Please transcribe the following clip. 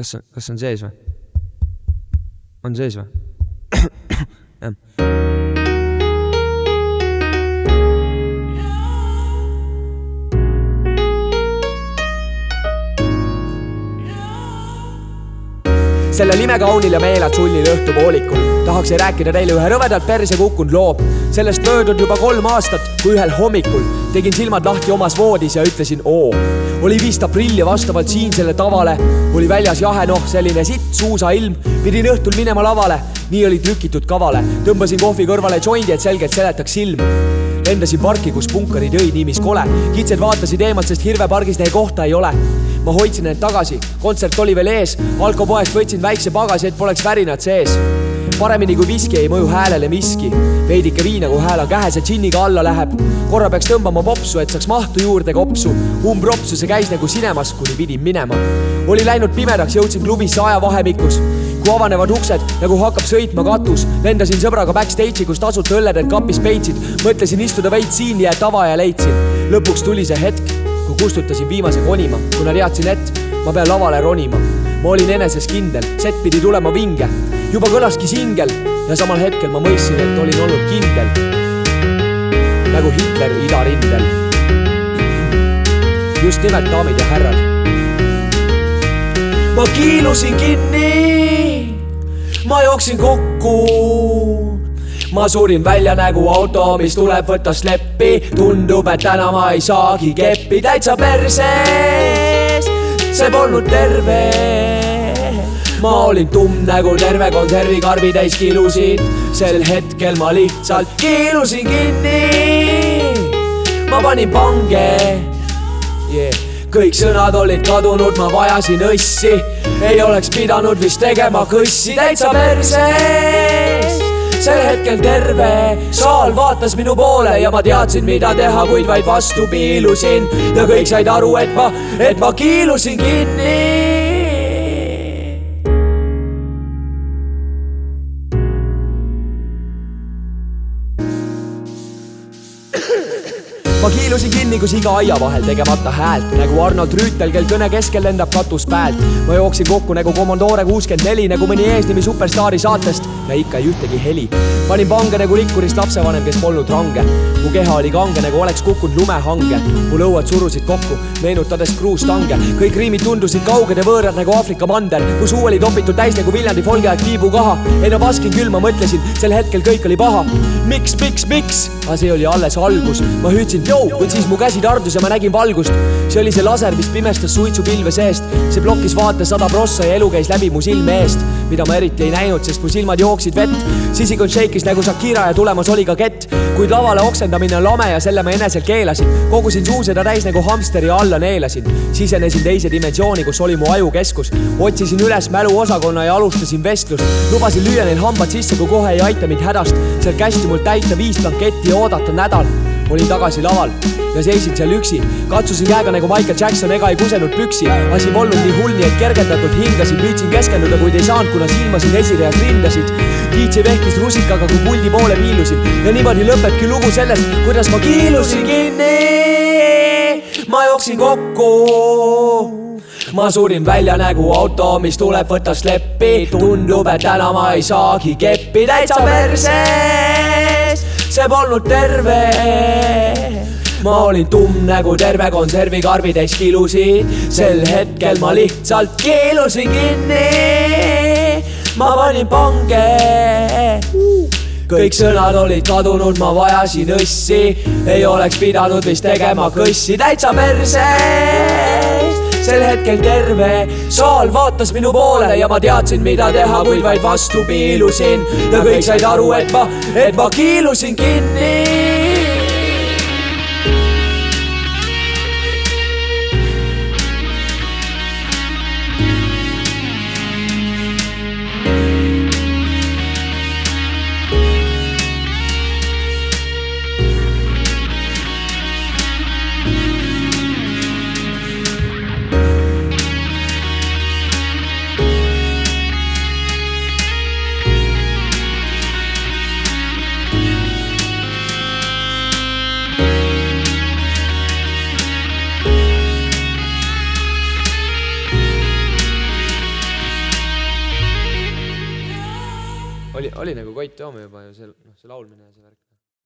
kas, kas on sees või? on sees või? jah. sellel imekaunil ja meelad sunnil õhtupoolikul tahaksin rääkida teile ühe rõvedalt perse kukkunud loo. sellest möödunud juba kolm aastat, kui ühel hommikul tegin silmad lahti omas voodis ja ütlesin oo. oli vist aprill ja vastavalt siinsele tavale oli väljas jahe noh, selline sitt suusailm. pidin õhtul minema lavale, nii oli trükitud kavale. tõmbasin kohvi kõrvale jondi, et selgelt seletaks silm lendasin parki, kus punkarid jõid niimis kole. kitsed vaatasid eemalt, sest hirvepargis neil kohta ei ole ma hoidsin end tagasi, kontsert oli veel ees, alkopoest võtsin väikse pagasi, et poleks värinad sees. Paremini kui viski ei mõju häälele miski, veidike viina, kui hääl on käes ja džinniga alla läheb. korra peaks tõmbama popsu, et saaks mahtu juurde kopsu. umbropsu see käis nagu sinemas, kuni pidin minema. oli läinud pimedaks, jõudsin klubisse ajavahemikus kui avanevad uksed nagu hakkab sõitma katus. lendasin sõbraga backstage'i, kus tasuta õlled end kapis peitsid. mõtlesin istuda veits siin ja tava ja leidsin. lõpuks tuli see hetk kui kustutasin viimase konima, kuna teadsin, et ma pean lavale ronima. Ma olin eneses kindel, set pidi tulema vinge. juba kõlaski singel ja samal hetkel ma mõistsin, et olin olnud kindel. nagu Hitler idarindel. just nimelt, daamid ja härrad. ma kiilusin kinni, ma jooksin kokku ma surin välja nagu auto, mis tuleb võtta sleppi. tundub, et täna ma ei saagi keppi täitsa perses. see polnud terve. Olin tumm nagu terve konservikarbi täis kilusid. sel hetkel ma lihtsalt kiilusin kinni. ma panin pange. Yeah. kõik sõnad olid kadunud, ma vajasin õssi, ei oleks pidanud vist tegema kõssi täitsa perses. sel hetkel terve saal vaatas minu poole ja ma teadsin, mida teha, kuid vaid vastu piilusin. ja kõik said aru, et ma, et ma kiilusin kinni ma kiilusin kinni, kus iga aia vahel tegemata häält nagu Arnold Rüütel, kel kõne keskel lendab katus päält. ma jooksin kokku nagu Commodore kuuskümmend neli nagu mõni eesnimi superstaari saatest ja ikka ei ühtegi heli. panin pange nagu rikkurist lapsevanem, kes polnud range. mu keha oli kange nagu oleks kukkunud lumehange. mu lõuad surusid kokku, meenutades kruustange. kõik riimid tundusid kauged ja võõrad nagu Aafrika mander, kui suu oli topitud täis nagu Viljandi folgi aeg tiibukaha. ei no paskin küll, ma mõtlesin, sel hetkel kõik oli paha. miks, miks, miks? aga see oli alles algus. ma hüüdsin kuid siis mu käsi tardus ja ma nägin valgust. see oli see laser, mis pimestas suitsupilve seest. see plokkis vaate sada prossa ja elu käis läbi mu silme eest, mida ma eriti ei näinud, sest mu silmad jooksid vett. sisikond shake'is nagu Shakira ja tulemas oli ka kett. kuid lavale oksendamine on lame ja selle ma eneselt keelasin. kogusin suu seda täis nagu hamster ja alla neelasin. sisenesin teise dimensiooni, kus oli mu ajukeskus. otsisin üles mäluosakonna ja alustasin vestlust. lubasin lüüa neil hambad sisse, kui kohe ei aita mind hädast. sealt kästi mul täita viis blanketti ja oodata nädal olin tagasi laval ja seisin seal üksi. katsusin käega nagu Michael Jackson ega ei kusenud püksi. asi polnud nii hull, nii et kergendatult hingasin, püüdsin keskenduda, kuid ei saanud, kuna silmasid esireas rindasid. DJ vehkis rusikaga, kui puldi poole piilusin ja niimoodi lõpebki lugu sellest, kuidas ma kiilusin kinni. ma jooksin kokku ma surin välja nagu auto, mis tuleb võtta sleppi. tundub, et täna ma ei saagi keppi täitsa perses see polnud terve. ma olin tumm nagu terve konservikarbi täis kilusid, sel hetkel ma lihtsalt kiilusin kinni. ma panin pange kõik sõnad olid kadunud, ma vajasin õssi, ei oleks pidanud vist tegema kõssi täitsa perses sel hetkel terve saal vaatas minu poole ja ma teadsin, mida teha, kuid vaid vastu piilusin. Ja kõik said aru, et ma, et ma kiilusin kinni oli nagu Koit Toome juba ju see, noh, see laulmine ja see värk.